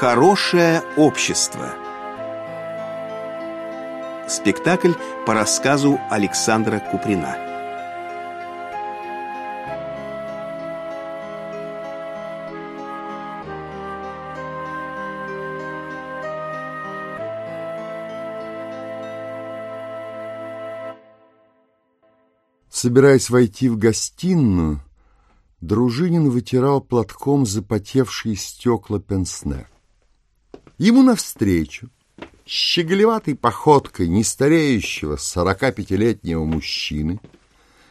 Хорошее общество. Спектакль по рассказу Александра Куприна. Собираясь войти в гостиную, Дружинин вытирал платком запотевшие стекла пенсне. Ему навстречу, щеголеватой походкой нестареющего сорока пятилетнего мужчины,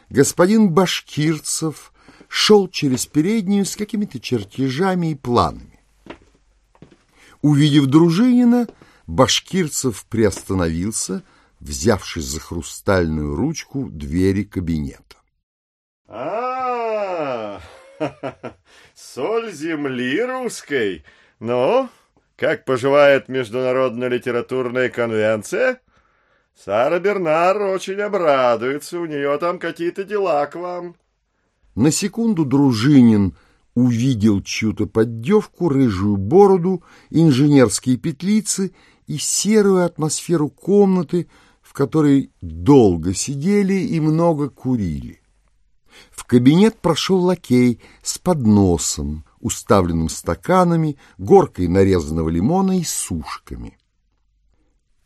господин Башкирцев шел через переднюю с какими-то чертежами и планами. Увидев Дружинина, Башкирцев приостановился, взявшись за хрустальную ручку двери кабинета. А, соль земли русской. Ну, как поживает Международная литературная конвенция? Сара Бернар очень обрадуется, у нее там какие-то дела к вам. На секунду Дружинин увидел чью-то поддевку, рыжую бороду, инженерские петлицы и серую атмосферу комнаты, в которой долго сидели и много курили. В кабинет прошел лакей с подносом, уставленным стаканами, горкой нарезанного лимона и сушками.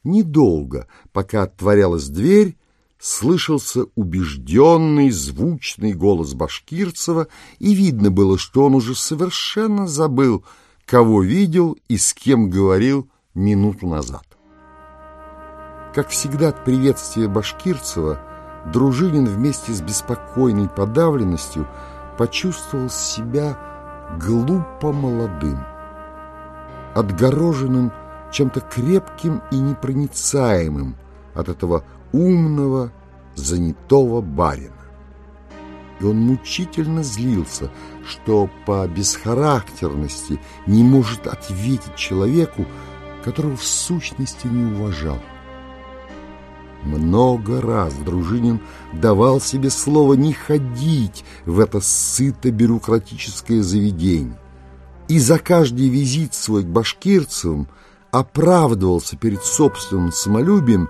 Недолго, пока отворялась дверь, слышался убежденный, звучный голос Башкирцева, и видно было, что он уже совершенно забыл, кого видел и с кем говорил минуту назад. Как всегда от приветствия Башкирцева Дружинин вместе с беспокойной подавленностью почувствовал себя глупо молодым, отгороженным чем-то крепким и непроницаемым от этого умного, занятого барина. И он мучительно злился, что по бесхарактерности не может ответить человеку, которого в сущности не уважал. Много раз Дружинин давал себе слово не ходить в это сыто-бюрократическое заведение. И за каждый визит свой к башкирцевым оправдывался перед собственным самолюбием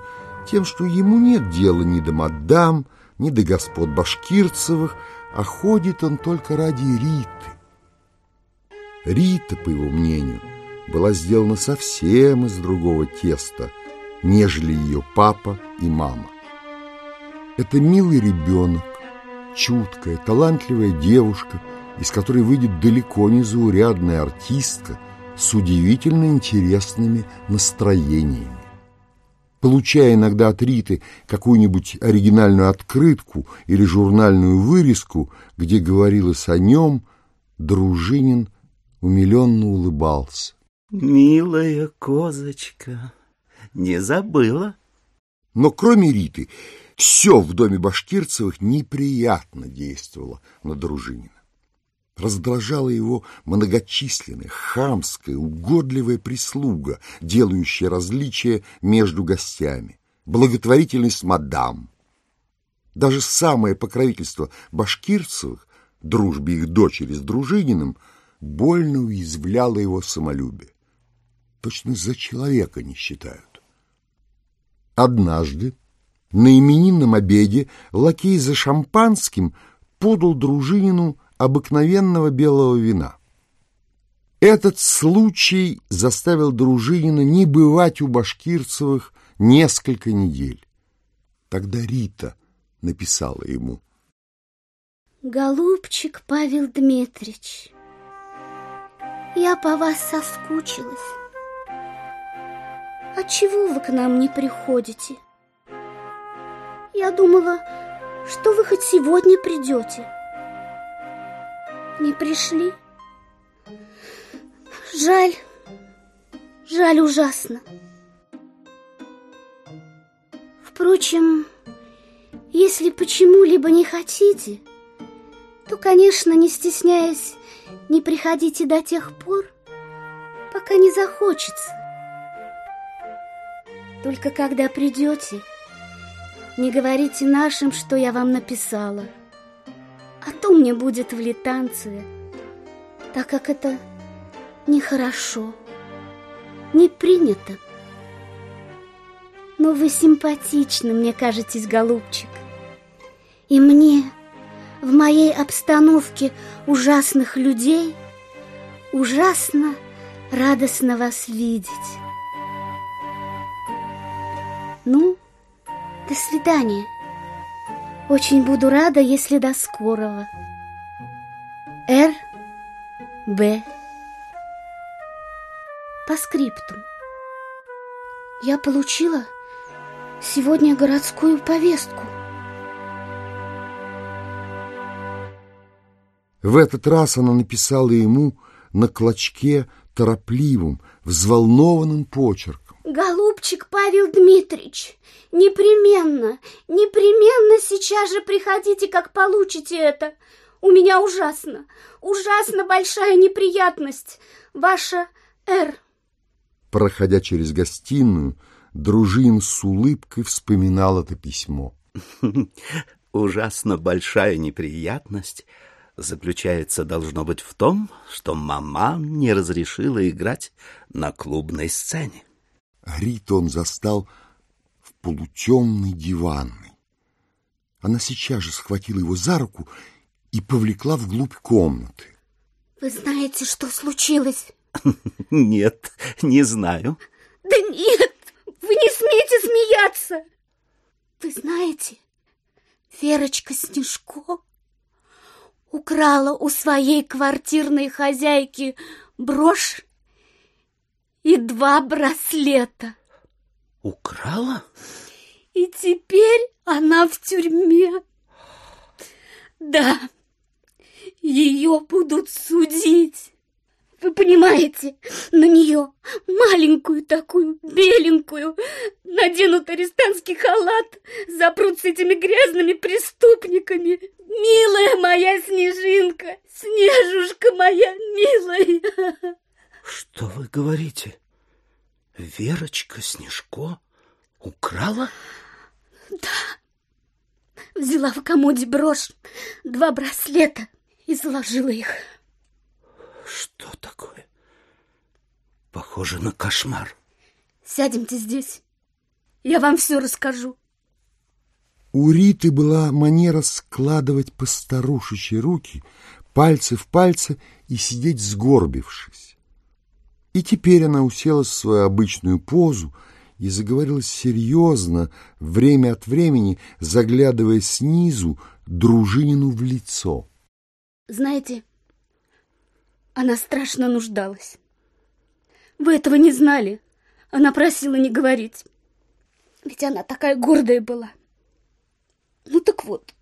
тем, что ему нет дела ни до мадам, ни до господ башкирцевых, а ходит он только ради Риты. Рита, по его мнению, была сделана совсем из другого теста – нежели ее папа и мама. Это милый ребенок, чуткая, талантливая девушка, из которой выйдет далеко не заурядная артистка с удивительно интересными настроениями. Получая иногда от Риты какую-нибудь оригинальную открытку или журнальную вырезку, где говорилось о нем, Дружинин умиленно улыбался. «Милая козочка!» Не забыла. Но кроме Риты, все в доме Башкирцевых неприятно действовало на Дружинина. Раздражала его многочисленная, хамская, угодливая прислуга, делающая различия между гостями, благотворительность мадам. Даже самое покровительство Башкирцевых, дружбе их дочери с Дружининым, больно уязвляло его самолюбие. Точно за человека не считают. Однажды на именинном обеде лакей за шампанским подал Дружинину обыкновенного белого вина. Этот случай заставил Дружинина не бывать у Башкирцевых несколько недель. Тогда Рита написала ему. «Голубчик Павел Дмитриевич, я по вас соскучилась. Отчего вы к нам не приходите? Я думала, что вы хоть сегодня придете. Не пришли? Жаль, жаль ужасно. Впрочем, если почему-либо не хотите, то, конечно, не стесняясь, не приходите до тех пор, пока не захочется. Только когда придете, не говорите нашим, что я вам написала. А то мне будет в литанцеве, так как это нехорошо. не принято. Но вы симпатичны, мне кажетесь, голубчик. И мне в моей обстановке ужасных людей ужасно радостно вас видеть. Ну, до свидания. Очень буду рада, если до скорого. Р. Б. По скрипту. Я получила сегодня городскую повестку. В этот раз она написала ему на клочке торопливым, взволнованным почерком. Голубчик Павел Дмитриевич, непременно, непременно сейчас же приходите, как получите это. У меня ужасно, ужасно большая неприятность. Ваша Р. Проходя через гостиную, Дружин с улыбкой вспоминал это письмо. Ужасно большая неприятность заключается, должно быть, в том, что мама не разрешила играть на клубной сцене. Рит он застал в полутемной диванной. Она сейчас же схватила его за руку и повлекла вглубь комнаты. Вы знаете, что случилось? Нет, не знаю. Да нет, вы не смеете смеяться. Вы знаете, Верочка Снежко украла у своей квартирной хозяйки брошь и два браслета. Украла? И теперь она в тюрьме. Да, ее будут судить. Вы понимаете, на нее маленькую такую, беленькую, наденут арестантский халат, запрут с этими грязными преступниками. Милая моя снежинка, снежушка моя милая. Что вы говорите? Верочка Снежко украла? Да. Взяла в комоде брошь, два браслета и заложила их. Что такое? Похоже на кошмар. Сядемте здесь. Я вам все расскажу. У Риты была манера складывать по старушечьи руки, пальцы в пальцы и сидеть сгорбившись. И теперь она уселась в свою обычную позу и заговорила серьезно, время от времени заглядывая снизу дружинину в лицо. Знаете, она страшно нуждалась. Вы этого не знали. Она просила не говорить. Ведь она такая гордая была. Ну так вот.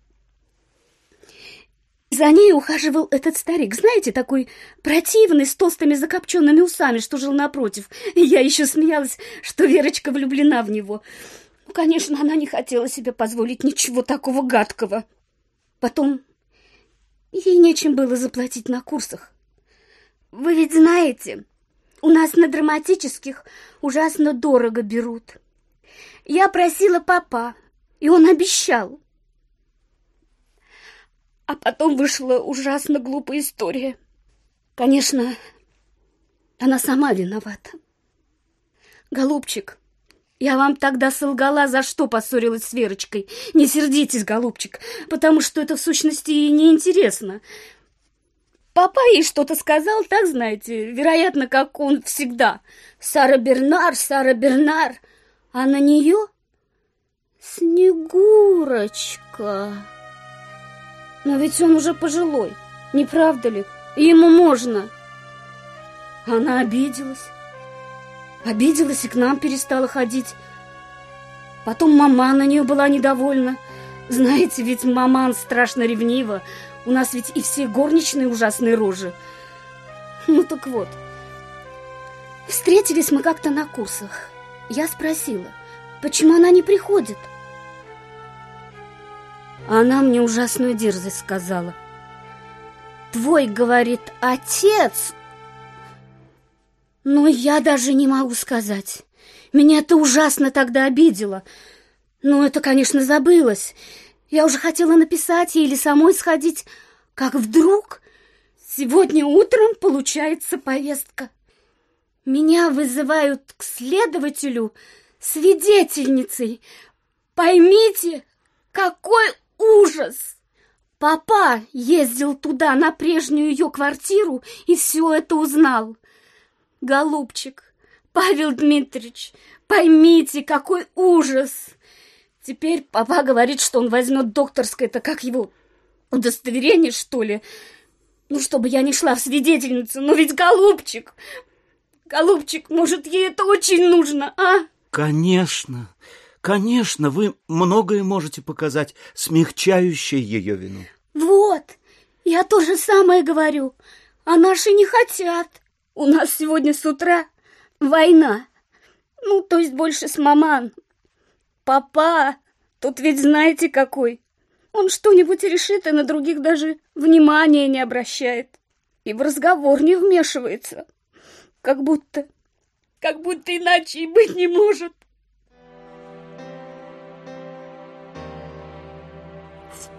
За ней ухаживал этот старик, знаете, такой противный, с толстыми закопченными усами, что жил напротив. И я еще смеялась, что Верочка влюблена в него. Ну, конечно, она не хотела себе позволить ничего такого гадкого. Потом ей нечем было заплатить на курсах. Вы ведь знаете, у нас на драматических ужасно дорого берут. Я просила папа, и он обещал. А потом вышла ужасно глупая история. Конечно, она сама виновата. Голубчик, я вам тогда солгала, за что поссорилась с Верочкой. Не сердитесь, голубчик, потому что это в сущности и неинтересно. Папа ей что-то сказал, так знаете, вероятно, как он всегда. Сара Бернар, Сара Бернар. А на нее Снегурочка. Но ведь он уже пожилой, не правда ли? Ему можно. Она обиделась. Обиделась и к нам перестала ходить. Потом мама на нее была недовольна. Знаете, ведь маман страшно ревнива. У нас ведь и все горничные ужасные рожи. Ну так вот. Встретились мы как-то на курсах. Я спросила, почему она не приходит? Она мне ужасную дерзость сказала. Твой, говорит, отец... Но я даже не могу сказать. Меня это ужасно тогда обидело. Ну, это, конечно, забылось. Я уже хотела написать ей или самой сходить, как вдруг сегодня утром получается повестка. Меня вызывают к следователю свидетельницей. Поймите, какой ужас! Папа ездил туда, на прежнюю ее квартиру, и все это узнал. Голубчик, Павел Дмитриевич, поймите, какой ужас! Теперь папа говорит, что он возьмет докторское-то, как его, удостоверение, что ли? Ну, чтобы я не шла в свидетельницу, но ведь голубчик, голубчик, может, ей это очень нужно, а? Конечно, конечно, вы многое можете показать, смягчающее ее вину. Вот, я то же самое говорю, а наши не хотят. У нас сегодня с утра война. Ну, то есть больше с маман. Папа, тут ведь знаете какой. Он что-нибудь решит и на других даже внимания не обращает. И в разговор не вмешивается. Как будто... Как будто иначе и быть не может.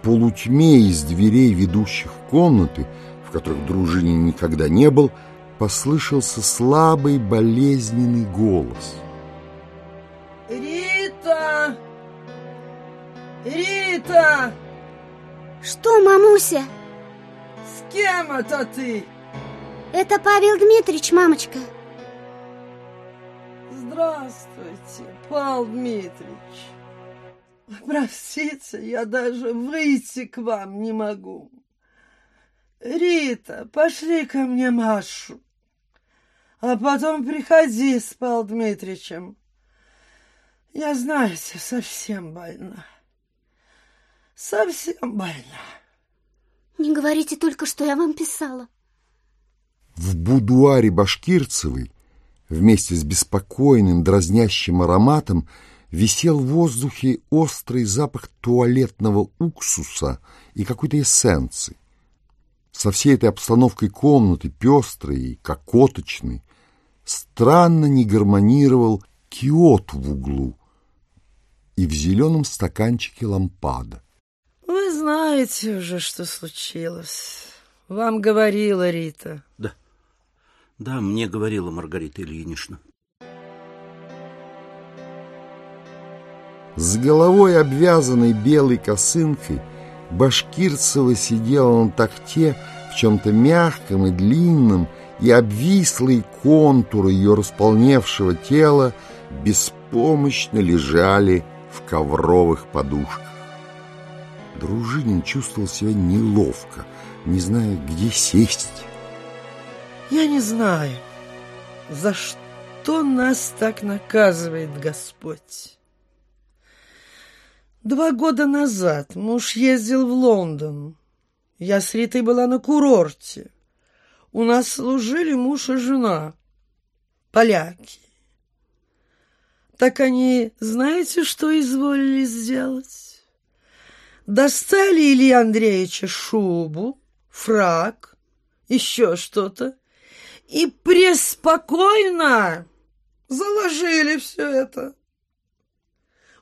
Полутьме из дверей, ведущих в комнаты, в которых Дружинин никогда не был, послышался слабый болезненный голос. «Рита! Рита! Что, мамуся? С кем это ты? Это Павел Дмитриевич, мамочка. Здравствуйте, Павел Дмитриевич. Простите, я даже выйти к вам не могу. Рита, пошли ко мне Машу, а потом приходи с Павлом Дмитриевичем. Я, знаете, совсем больна. Совсем больна. Не говорите только, что я вам писала. В будуаре Башкирцевой вместе с беспокойным дразнящим ароматом висел в воздухе острый запах туалетного уксуса и какой-то эссенции. Со всей этой обстановкой комнаты, пестрой и кокоточной, странно не гармонировал киот в углу и в зеленом стаканчике лампада. Вы знаете уже, что случилось. Вам говорила Рита. Да, да, мне говорила Маргарита Ильинична. С головой обвязанной белой косынкой Башкирцева сидела на такте в чем-то мягком и длинном, и обвислые контуры ее располневшего тела беспомощно лежали в ковровых подушках. Дружинин чувствовал себя неловко, не зная, где сесть. Я не знаю, за что нас так наказывает Господь. Два года назад муж ездил в Лондон. Я с Ритой была на курорте. У нас служили муж и жена, поляки. Так они, знаете, что изволили сделать? Достали Илья Андреевича шубу, фраг, еще что-то, и преспокойно заложили все это.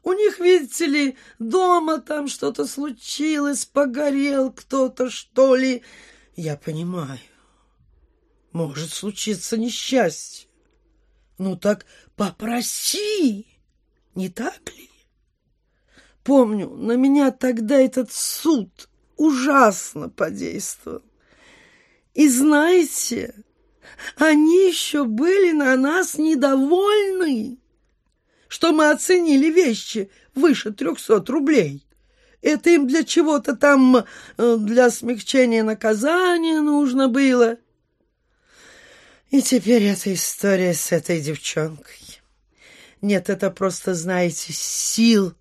У них, видите ли, дома там что-то случилось, погорел кто-то, что ли. Я понимаю, может случиться несчастье. Ну так попроси, не так ли? Помню, на меня тогда этот суд ужасно подействовал. И знаете, они еще были на нас недовольны что мы оценили вещи выше трехсот рублей. Это им для чего-то там, э, для смягчения наказания нужно было. И теперь эта история с этой девчонкой. Нет, это просто, знаете, сил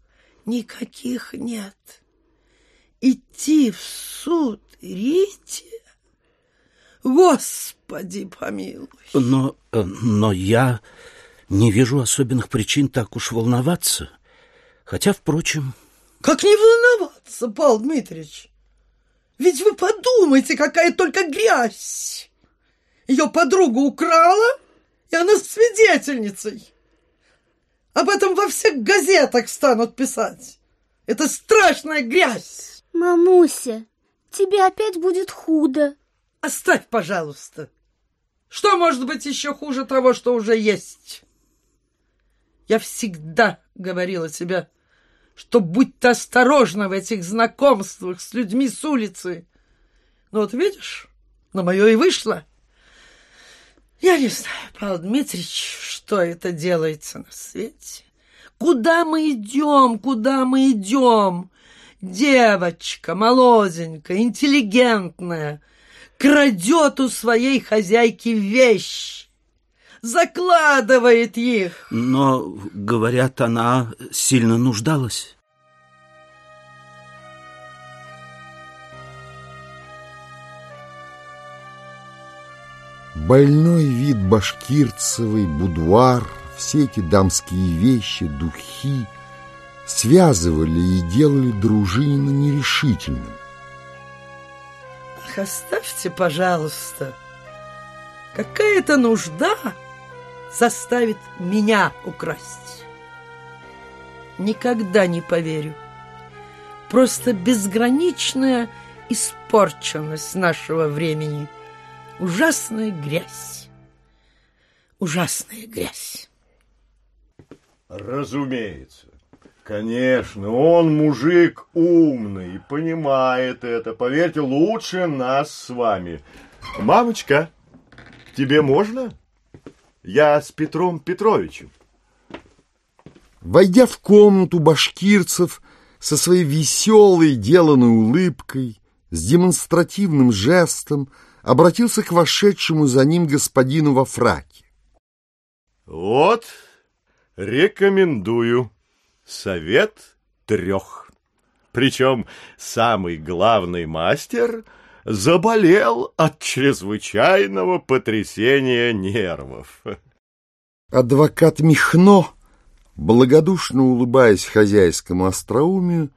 никаких нет. Идти в суд Рите? Господи помилуй. Но, э, но я не вижу особенных причин так уж волноваться. Хотя, впрочем... Как не волноваться, Павел Дмитриевич? Ведь вы подумайте, какая только грязь! Ее подруга украла, и она свидетельницей. Об этом во всех газетах станут писать. Это страшная грязь. Мамуся, тебе опять будет худо. Оставь, пожалуйста. Что может быть еще хуже того, что уже есть? Я всегда говорила тебе, что будь ты осторожна в этих знакомствах с людьми с улицы. Ну вот видишь, на мое и вышло. Я не знаю, Павел Дмитриевич, что это делается на свете. Куда мы идем, куда мы идем? Девочка, молоденькая, интеллигентная, крадет у своей хозяйки вещь, закладывает их. Но, говорят, она сильно нуждалась. Больной вид башкирцевый, будуар, все эти дамские вещи, духи связывали и делали Дружинина нерешительным. Ах, оставьте, пожалуйста. Какая-то нужда заставит меня украсть. Никогда не поверю. Просто безграничная испорченность нашего времени. Ужасная грязь. Ужасная грязь. Разумеется. Конечно, он мужик умный понимает это. Поверьте, лучше нас с вами. Мамочка, тебе можно? Я с Петром Петровичем. Войдя в комнату башкирцев со своей веселой деланной улыбкой, с демонстративным жестом, обратился к вошедшему за ним господину во фраке. Вот, рекомендую. Совет трех. Причем самый главный мастер заболел от чрезвычайного потрясения нервов. Адвокат Михно, благодушно улыбаясь хозяйскому остроумию,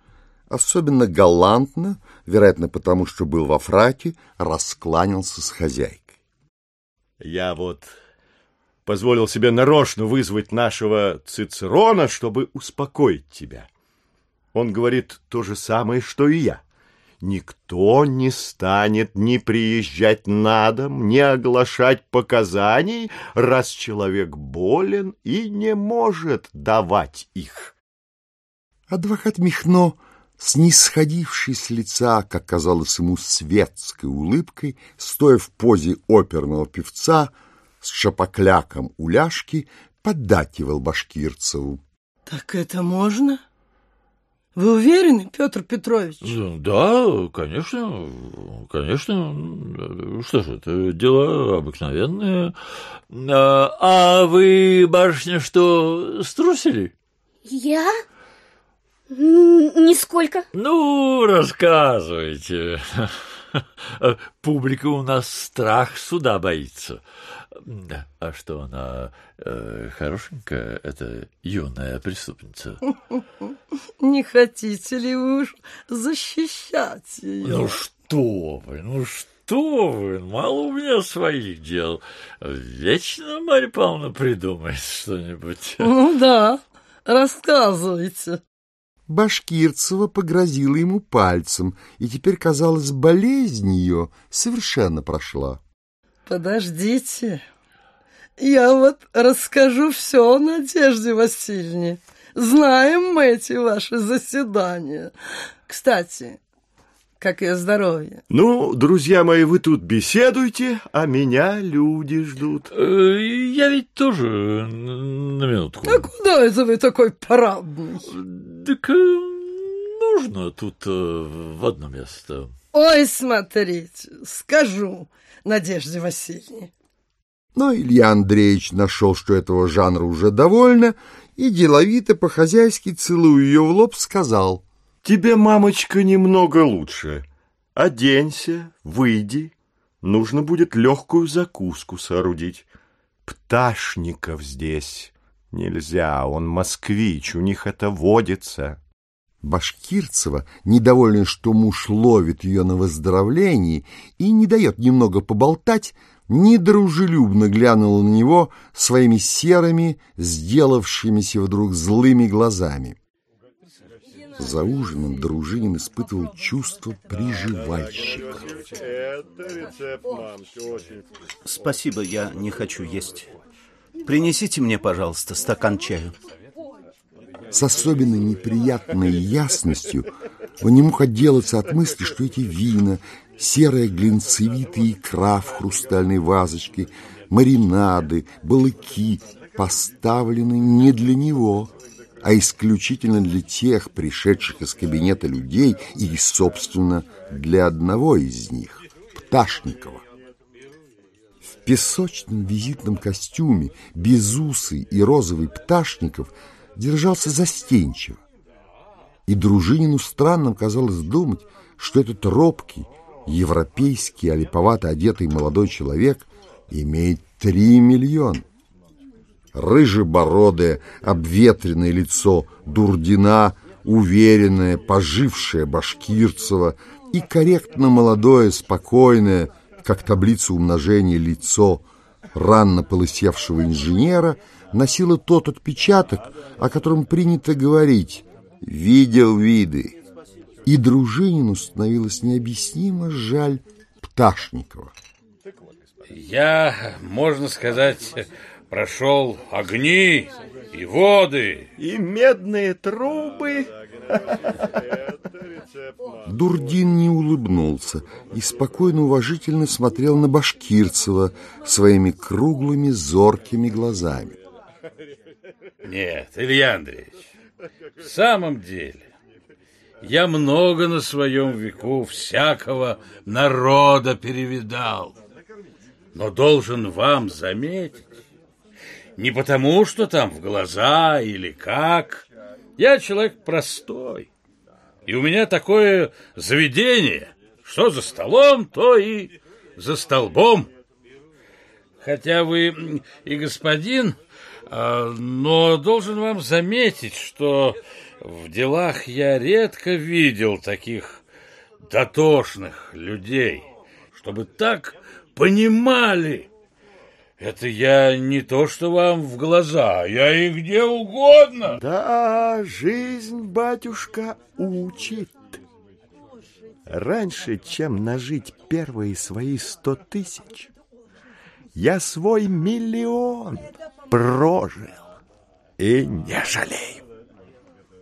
особенно галантно, вероятно, потому что был во фраке, раскланялся с хозяйкой. Я вот позволил себе нарочно вызвать нашего Цицерона, чтобы успокоить тебя. Он говорит то же самое, что и я. Никто не станет ни приезжать на дом, ни оглашать показаний, раз человек болен и не может давать их. Адвокат Михно, снисходивший с лица, как казалось ему, светской улыбкой, стоя в позе оперного певца, с шапокляком у ляжки, поддакивал Башкирцеву. — Так это можно? Вы уверены, Петр Петрович? Да, конечно, конечно. Что ж, это дело обыкновенное. А, а вы, барышня, что, струсили? Я? Нисколько. Ну, рассказывайте. Публика у нас страх суда боится. А что она э, хорошенькая, эта юная преступница? Не хотите ли вы уж защищать ее? Ну что вы, ну что вы, мало у меня своих дел. Вечно Марья Павловна придумает что-нибудь. Ну да, рассказывайте. Башкирцева погрозила ему пальцем, и теперь, казалось, болезнь ее совершенно прошла. Подождите, я вот расскажу все Надежде Васильевне. Знаем мы эти ваши заседания. Кстати, как ее здоровье? Ну, друзья мои, вы тут беседуйте, а меня люди ждут. Э, я ведь тоже на минутку. А куда это вы такой парадный? Так э, нужно тут э, в одно место. Ой, смотрите, скажу Надежде Васильевне. Но Илья Андреевич нашел, что этого жанра уже довольно, и деловито по-хозяйски, целуя ее в лоб, сказал. «Тебе, мамочка, немного лучше. Оденься, выйди. Нужно будет легкую закуску соорудить. Пташников здесь нельзя, он москвич, у них это водится». Башкирцева, недовольный, что муж ловит ее на выздоровлении и не дает немного поболтать, недружелюбно глянула на него своими серыми, сделавшимися вдруг злыми глазами. За ужином Дружинин испытывал чувство приживальщика. Спасибо, я не хочу есть. Принесите мне, пожалуйста, стакан чаю. С особенно неприятной ясностью он не мог отделаться от мысли, что эти вина, серая глинцевитая икра в хрустальной вазочке, маринады, балыки поставлены не для него, а исключительно для тех пришедших из кабинета людей и, собственно, для одного из них, Пташникова. В песочном визитном костюме, безусый и розовый Пташников держался застенчиво. И Дружинину странным казалось думать, что этот робкий, европейский, а липовато одетый молодой человек имеет три миллиона. Рыжебородое, обветренное лицо Дурдина, уверенное, пожившее Башкирцева и корректно молодое, спокойное, как таблица умножения лицо ранно полысевшего инженера носило тот отпечаток, о котором принято говорить «видел виды». И Дружинину становилось необъяснимо жаль Пташникова. Я, можно сказать, прошел огни и воды. И медные трубы. Дурдин не улыбнулся и спокойно уважительно смотрел на Башкирцева своими круглыми зоркими глазами. Нет, Илья Андреевич, в самом деле, я много на своем веку всякого народа перевидал. Но должен вам заметить, не потому, что там в глаза или как. Я человек простой. И у меня такое заведение, что за столом, то и за столбом. Хотя вы и господин, но должен вам заметить, что в делах я редко видел таких дотошных людей, чтобы так понимали. Это я не то, что вам в глаза, я и где угодно. Да, жизнь, батюшка, учит. Раньше, чем нажить первые свои сто тысяч, я свой миллион прожил и не жалею.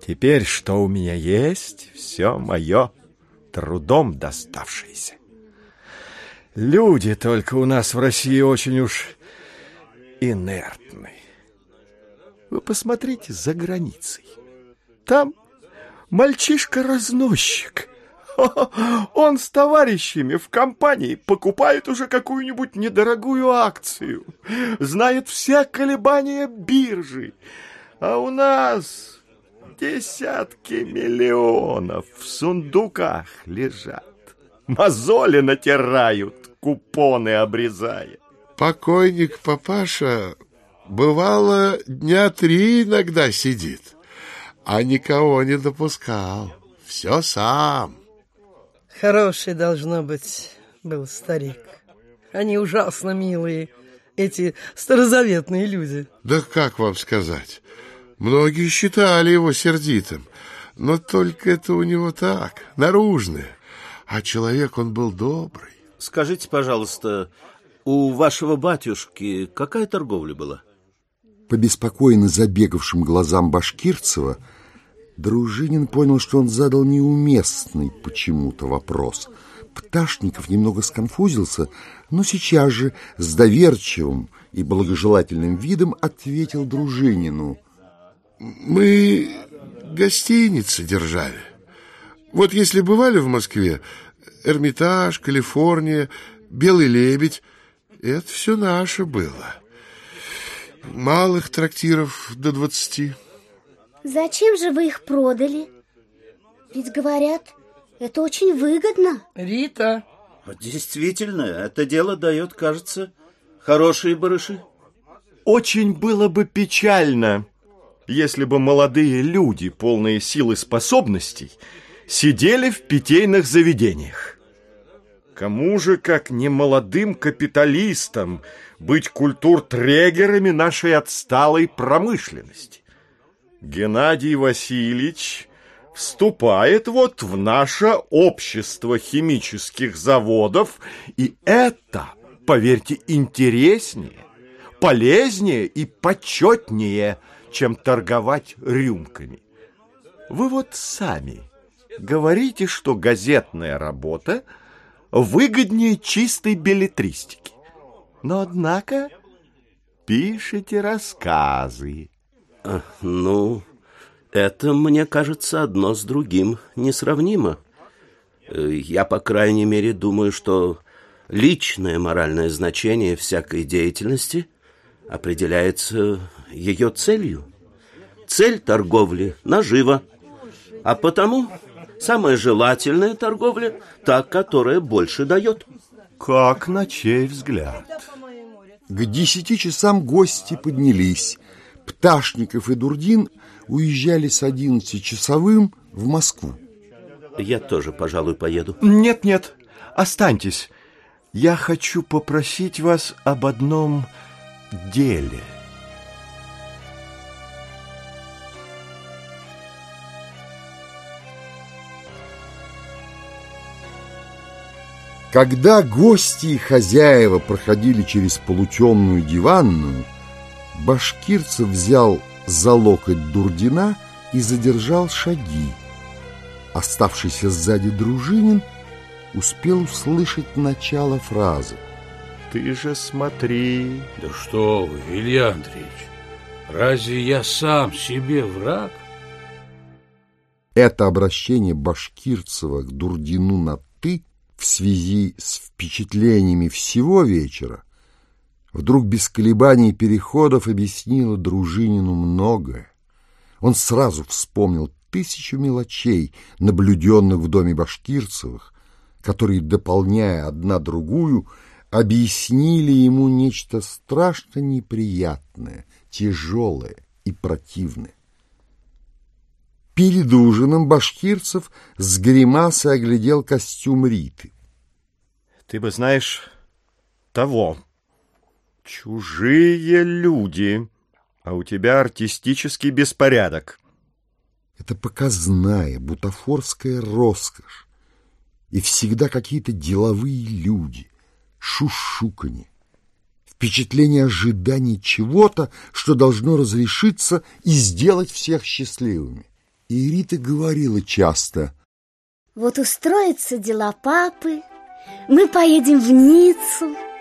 Теперь, что у меня есть, все мое трудом доставшееся. Люди только у нас в России очень уж инертны. Вы посмотрите за границей. Там мальчишка-разносчик. Он с товарищами в компании покупает уже какую-нибудь недорогую акцию, знает все колебания биржи. А у нас десятки миллионов в сундуках лежат. Мозоли натирают, купоны обрезая. Покойник папаша, бывало, дня три иногда сидит, а никого не допускал. Все сам. Хороший, должно быть, был старик. Они ужасно милые, эти старозаветные люди. Да как вам сказать? Многие считали его сердитым, но только это у него так, наружное. А человек он был добрый. Скажите, пожалуйста, у вашего батюшки какая торговля была? По беспокойно забегавшим глазам Башкирцева Дружинин понял, что он задал неуместный почему-то вопрос. Пташников немного сконфузился, но сейчас же с доверчивым и благожелательным видом ответил Дружинину. Мы гостиницы держали. Вот если бывали в Москве, Эрмитаж, Калифорния, Белый лебедь, это все наше было. Малых трактиров до двадцати. Зачем же вы их продали? Ведь говорят, это очень выгодно. Рита, Действительно, это дело дает, кажется, хорошие барыши. Очень было бы печально, если бы молодые люди, полные сил и способностей, сидели в питейных заведениях. Кому же, как не молодым капиталистам, быть культуртрегерами нашей отсталой промышленности? Геннадий Васильевич вступает вот в наше общество химических заводов, и это, поверьте, интереснее, полезнее и почетнее, чем торговать рюмками. Вы вот сами говорите, что газетная работа выгоднее чистой билетристики. Но, однако, пишите рассказы. Ну, это, мне кажется, одно с другим несравнимо. Э, я, по крайней мере, думаю, что личное моральное значение всякой деятельности определяется ее целью. Цель торговли – нажива, а потому самая желательная торговля – та, которая больше дает. Как на чей взгляд? К десяти часам гости поднялись. Пташников и Дурдин уезжали с одиннадцатичасовым в Москву. Я тоже, пожалуй, поеду. Нет, нет, останьтесь. Я хочу попросить вас об одном деле. Когда гости и хозяева проходили через полутемную диванную, Башкирцев взял за локоть Дурдина и задержал шаги. Оставшийся сзади Дружинин успел услышать начало фразы. Ты же смотри. Да что вы, Илья Андреевич, разве я сам себе враг? Это обращение Башкирцева к Дурдину на «ты» в связи с впечатлениями всего вечера вдруг без колебаний и переходов объяснило Дружинину многое. Он сразу вспомнил тысячу мелочей, наблюденных в доме Башкирцевых, которые, дополняя одна другую, объяснили ему нечто страшно неприятное, тяжелое и противное. Перед ужином Башкирцев с гримасой оглядел костюм Риты. Ты бы знаешь того. Чужие люди, а у тебя артистический беспорядок. Это показная бутафорская роскошь. И всегда какие-то деловые люди, шушуканье, впечатление ожидания чего-то, что должно разрешиться и сделать всех счастливыми. И Рита говорила часто. Вот устроятся дела папы, мы поедем в Ниццу.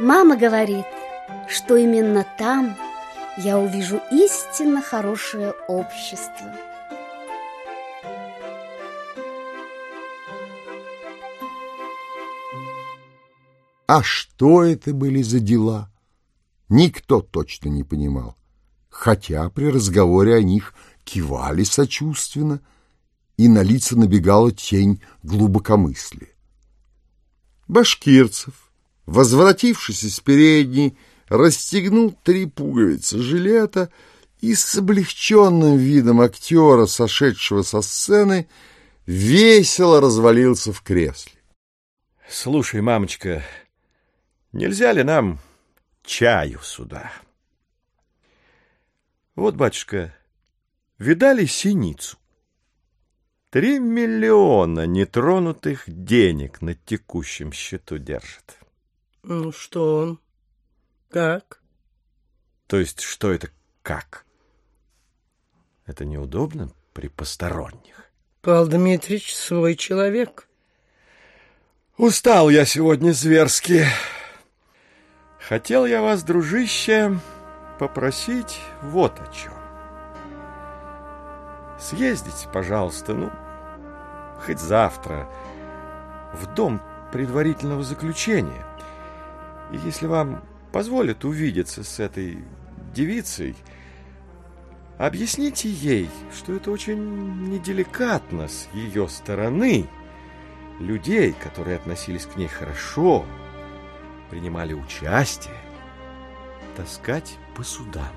Мама говорит, что именно там я увижу истинно хорошее общество. А что это были за дела? Никто точно не понимал, хотя при разговоре о них кивали сочувственно, и на лица набегала тень глубокомыслия. Башкирцев, возвратившись из передней, расстегнул три пуговицы жилета и с облегченным видом актера, сошедшего со сцены, весело развалился в кресле. — Слушай, мамочка, нельзя ли нам чаю сюда? Вот, батюшка, видали синицу? Три миллиона нетронутых денег на текущем счету держит. Ну что он? Как? То есть, что это как? Это неудобно при посторонних. Павел Дмитриевич свой человек. Устал я сегодня зверски. Хотел я вас, дружище, попросить вот о чем. Съездите, пожалуйста, ну, хоть завтра, в дом предварительного заключения. Если вам позволят увидеться с этой девицей, объясните ей, что это очень неделикатно с ее стороны. Людей, которые относились к ней хорошо, принимали участие, таскать по судам.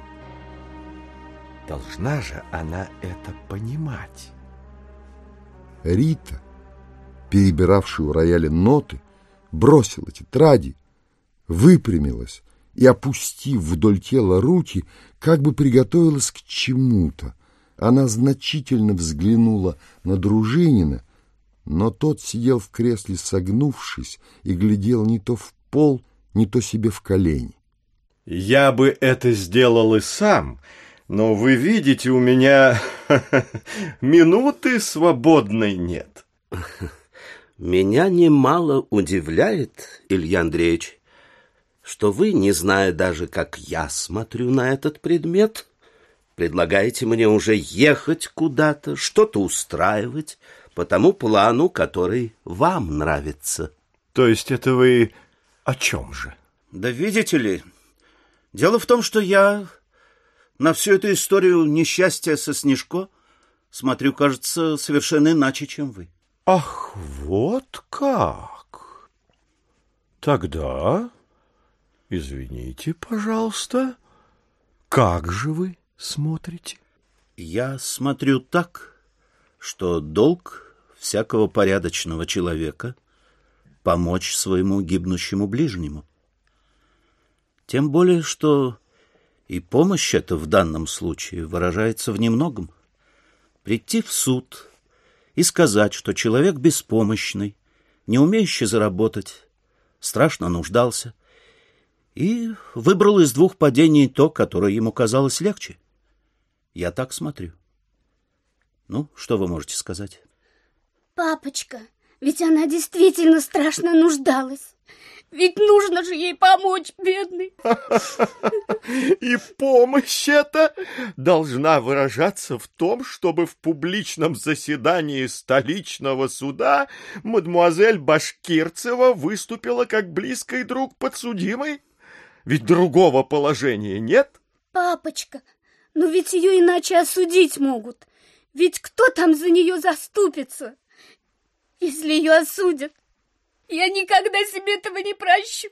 Должна же она это понимать. Рита, перебиравшая у рояля ноты, бросила тетради, выпрямилась и, опустив вдоль тела руки, как бы приготовилась к чему-то, Она значительно взглянула на Дружинина, но тот сидел в кресле согнувшись и глядел не то в пол, не то себе в колени. Я бы это сделал и сам, но вы видите, у меня минуты свободной нет. Меня немало удивляет, Илья Андреевич, что вы, не зная даже, как я смотрю на этот предмет, предлагаете мне уже ехать куда-то, что-то устраивать по тому плану, который вам нравится. То есть это вы о чем же? Да видите ли, дело в том, что я на всю эту историю несчастья со Снежко смотрю, кажется, совершенно иначе, чем вы. Ах, вот как! Тогда, извините, пожалуйста, как же вы смотрите? Я смотрю так, что долг всякого порядочного человека помочь своему гибнущему ближнему. Тем более, что и помощь эта в данном случае выражается в немногом. Прийти в суд и сказать, что человек беспомощный, не умеющий заработать, страшно нуждался, и выбрал из двух падений то, которое ему казалось легче. Я так смотрю. Ну, что вы можете сказать? Папочка, ведь она действительно страшно нуждалась. Ведь нужно же ей помочь, бедный. И помощь эта должна выражаться в том, чтобы в публичном заседании столичного суда мадемуазель Башкирцева выступила как близкий друг подсудимой? Ведь другого положения нет. Папочка, но ведь ее иначе осудить могут. Ведь кто там за нее заступится, если ее осудят? Я никогда себе этого не прощу.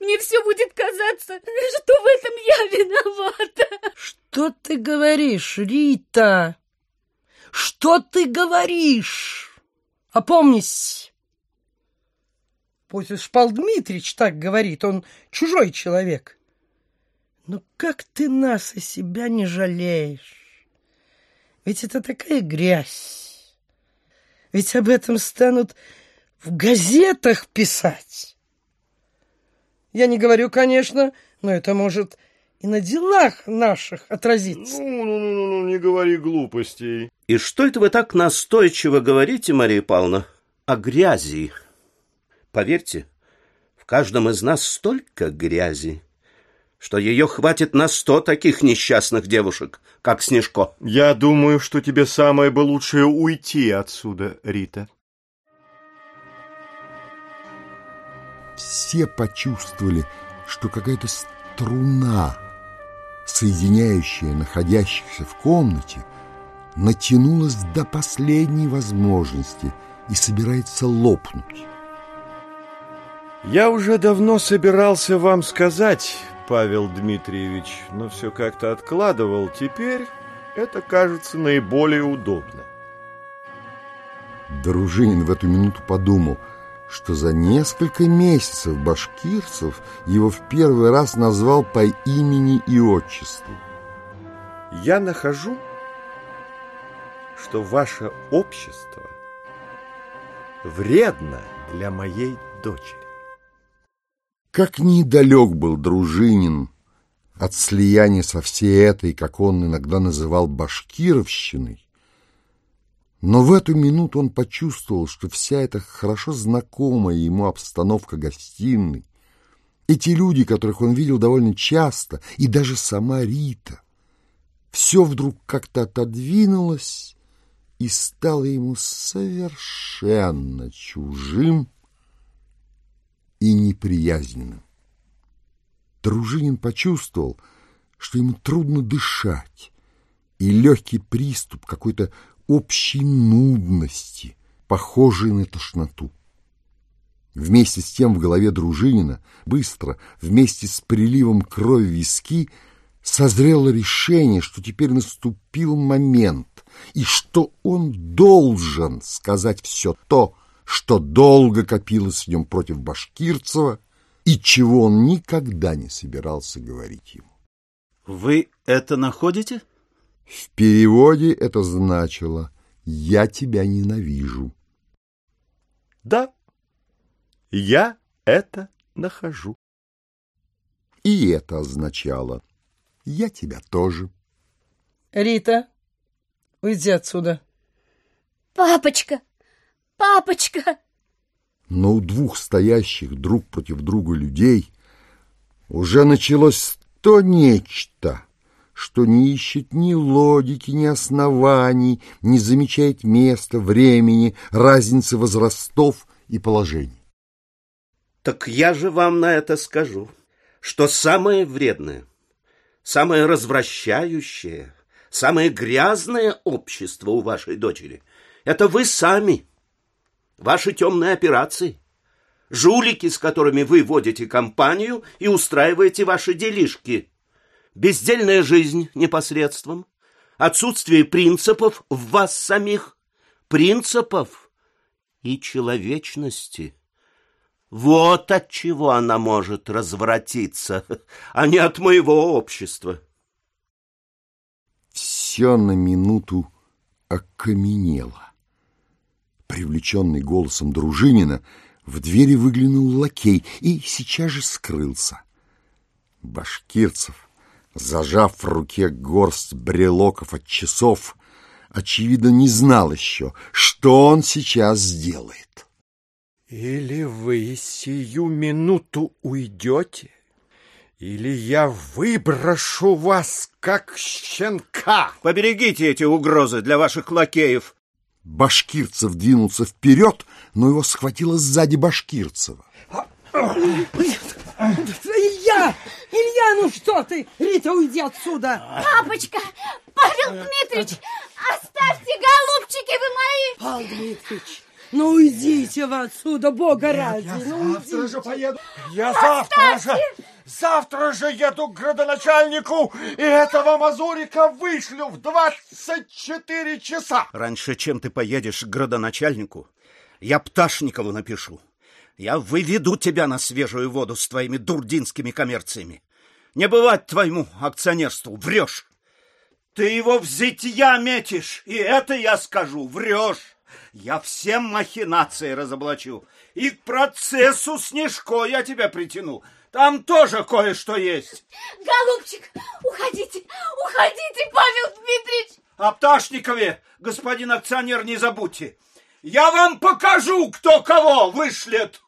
Мне все будет казаться, что в этом я виновата. Что ты говоришь, Рита? Что ты говоришь? Опомнись. Пусть уж Павел Дмитриевич так говорит, он чужой человек. Но как ты нас и себя не жалеешь? Ведь это такая грязь. Ведь об этом станут в газетах писать. Я не говорю, конечно, но это может и на делах наших отразиться. Ну, ну, ну, ну, не говори глупостей. И что это вы так настойчиво говорите, Мария Павловна, о грязи? Поверьте, в каждом из нас столько грязи, что ее хватит на сто таких несчастных девушек, как Снежко. Я думаю, что тебе самое бы лучшее уйти отсюда, Рита. Все почувствовали, что какая-то струна, соединяющая находящихся в комнате, натянулась до последней возможности и собирается лопнуть. Я уже давно собирался вам сказать, Павел Дмитриевич, но все как-то откладывал. Теперь это кажется наиболее удобно. Дружинин в эту минуту подумал, что за несколько месяцев башкирцев его в первый раз назвал по имени и отчеству. Я нахожу, что ваше общество вредно для моей дочери. Как недалек был Дружинин от слияния со всей этой, как он иногда называл, башкировщиной, но в эту минуту он почувствовал, что вся эта хорошо знакомая ему обстановка гостиной, эти люди, которых он видел довольно часто, и даже сама Рита, все вдруг как-то отодвинулось и стало ему совершенно чужим и неприязненным. Дружинин почувствовал, что ему трудно дышать, и легкий приступ какой-то общей нудности, похожей на тошноту. Вместе с тем в голове Дружинина быстро, вместе с приливом крови виски, созрело решение, что теперь наступил момент, и что он должен сказать все то, что долго копилось в нем против Башкирцева и чего он никогда не собирался говорить ему. Вы это находите? В переводе это значило «я тебя ненавижу». Да, я это нахожу. И это означало «я тебя тоже». Рита, уйди отсюда. Папочка! Папочка! Но у двух стоящих друг против друга людей уже началось то нечто, что не ищет ни логики, ни оснований, не замечает места, времени, разницы возрастов и положений. Так я же вам на это скажу, что самое вредное, самое развращающее, самое грязное общество у вашей дочери — это вы сами, ваши темные операции, жулики, с которыми вы водите компанию и устраиваете ваши делишки, бездельная жизнь непосредством, отсутствие принципов в вас самих, принципов и человечности. Вот от чего она может развратиться, а не от моего общества. Все на минуту окаменело. Привлеченный голосом Дружинина, в двери выглянул лакей и сейчас же скрылся. Башкирцев, зажав в руке горсть брелоков от часов, очевидно, не знал еще, что он сейчас сделает. Или вы сию минуту уйдете, или я выброшу вас, как щенка. Поберегите эти угрозы для ваших лакеев. Башкирцев двинулся вперед, но его схватила сзади Башкирцева. Илья! Илья, ну что ты? Рита, уйди отсюда! Папочка! Павел Дмитриевич! Оставьте, голубчики вы мои! Павел Дмитриевич, ну уйдите вы отсюда, бога ради! ну завтра уйдите. же поеду. Я завтра же, завтра же еду к градоначальнику, и этого Мазурика вышлю в 24 часа. Раньше, чем ты поедешь к градоначальнику, я Пташникову напишу. Я выведу тебя на свежую воду с твоими дурдинскими коммерциями. Не бывать твоему акционерству, врешь. Ты его в зитья метишь, и это я скажу, врешь. Я всем махинации разоблачу. И к процессу Снежко я тебя притяну. Там тоже кое-что есть. Голубчик, уходите, уходите, Павел Дмитриевич! О Пташникове, господин акционер, не забудьте. Я вам покажу, кто кого вышлет.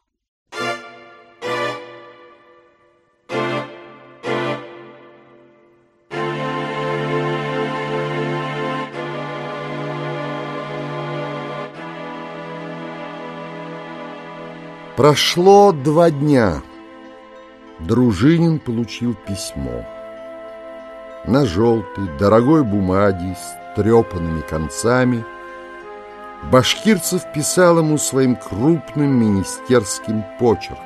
Прошло два дня. Дружинин получил письмо. На желтой, дорогой бумаге с трепанными концами Башкирцев писал ему своим крупным министерским почерком.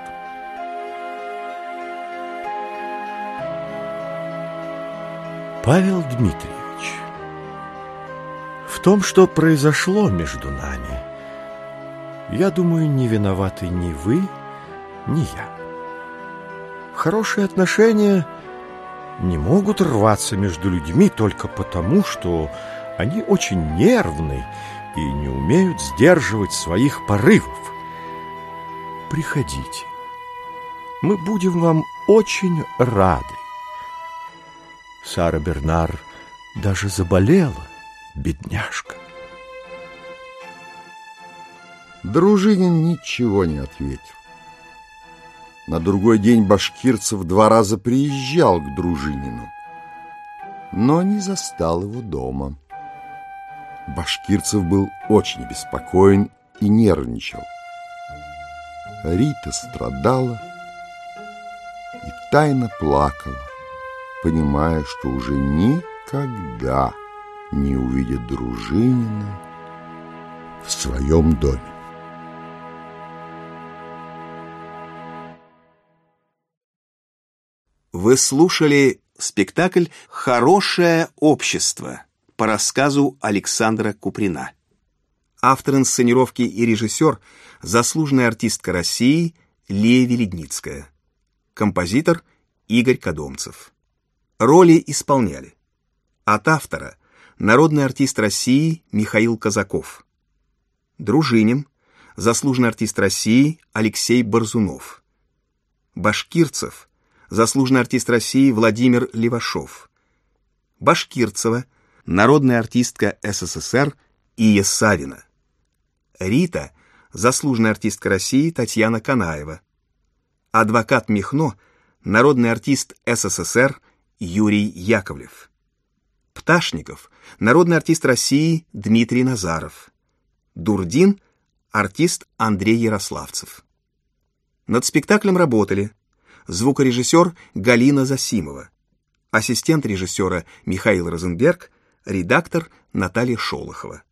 Павел Дмитриевич, в том, что произошло между нами, я думаю, не виноваты ни вы, ни я. Хорошие отношения не могут рваться между людьми только потому, что они очень нервны и не умеют сдерживать своих порывов. Приходите. Мы будем вам очень рады. Сара Бернар даже заболела, бедняжка. Дружинин ничего не ответил. На другой день Башкирцев два раза приезжал к Дружинину, но не застал его дома. Башкирцев был очень беспокоен и нервничал. Рита страдала и тайно плакала, понимая, что уже никогда не увидит Дружинина в своем доме. Вы слушали спектакль «Хорошее общество» по рассказу Александра Куприна. Автор инсценировки и режиссер – заслуженная артистка России Лея Веледницкая. Композитор – Игорь Кодомцев. Роли исполняли. От автора народный артист России Михаил Казаков. Дружинин, заслуженный артист России Алексей Борзунов. Башкирцев, заслуженный артист России Владимир Левашов. Башкирцева, народная артистка СССР Ия Савина. Рита, заслуженная артистка России Татьяна Канаева. Адвокат Михно, народный артист СССР Юрий Яковлев. Пташников, народный артист России Дмитрий Назаров. Дурдин, артист Андрей Ярославцев. Над спектаклем работали звукорежиссер Галина Засимова, ассистент режиссера Михаил Розенберг, редактор Наталья Шолохова.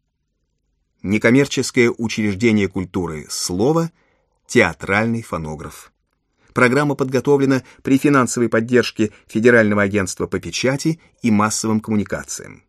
Некоммерческое учреждение культуры «Слово», театральный фонограф. Программа подготовлена при финансовой поддержке Федерального агентства по печати и массовым коммуникациям.